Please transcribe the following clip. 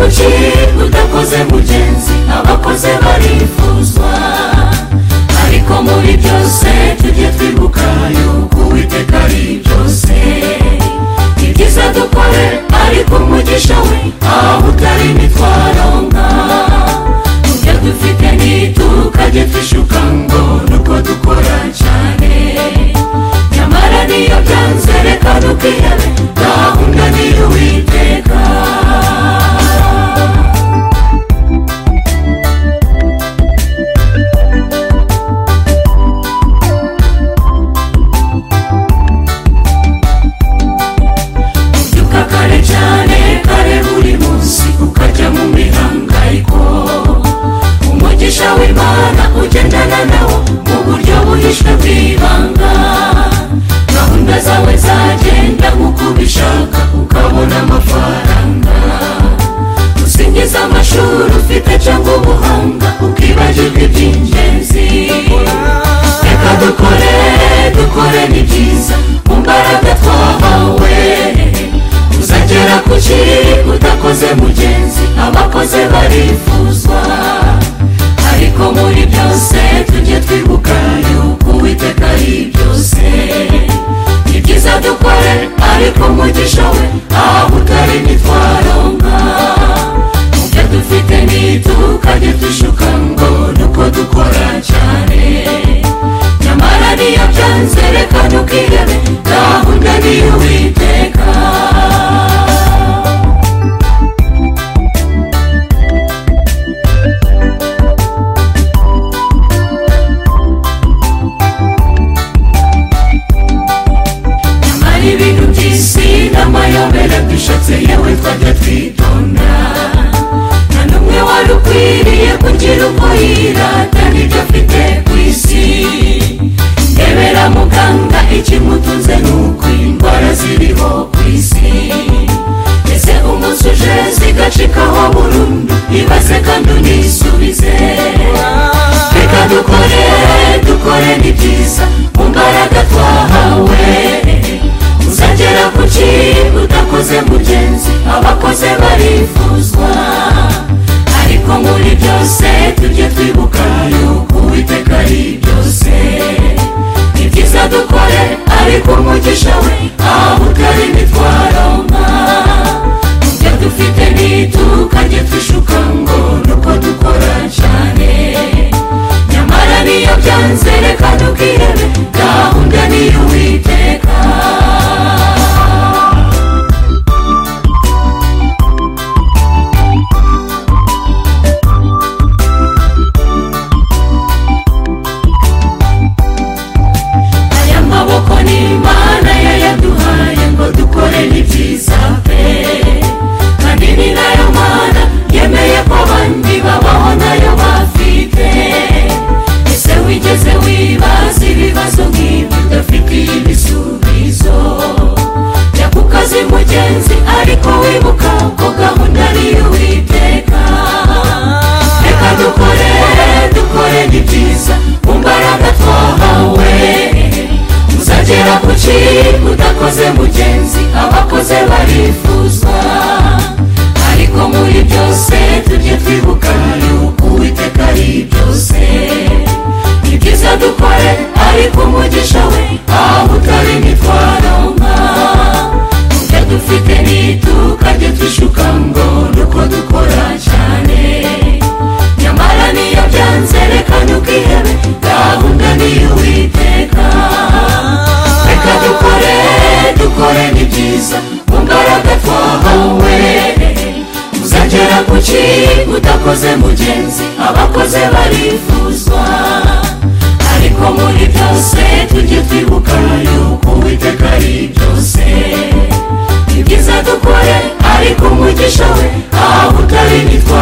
contigo, teu coisa é muito umugisha imana ugendana nawo mu buryo buhishwe bw'ibanga gahunda zawe zagenda nk'uko ubishaka ukabona amafaranga usingiza amashuri ufite cyangwa ubuhanga ukibagirwa iby'ingenzi reka dukore dukore ni byiza mu mbaraga twahawe uzagera ku kiri udakoze mugenzi abakoze barifu ubwire gahunda ni uwiteka nyamara ibintu by'isi n'amayobera dushatse yewe twajya twitonda nta n'umwe wari ukwiriye kugira uko yirata n'ibyo afite ikimutunze ni uko indwara ziriho ku isi ese umunsi uje zigacikaho burundu ibaze kandi unisubize reka dukore dukore ni byiza mu mbaraga twahawe uzagera ku kintu udakoze mugenzi abakoze barifuzwa ariko muri byose tujye twibuka yuko uwiteka showing. José María. abakoze mugenzi abakoze barifuzwa ariko muri byose tujye twibuka yuko uwiteka ari byose ni byiza dukore ariko umugisha we aho utari nitwa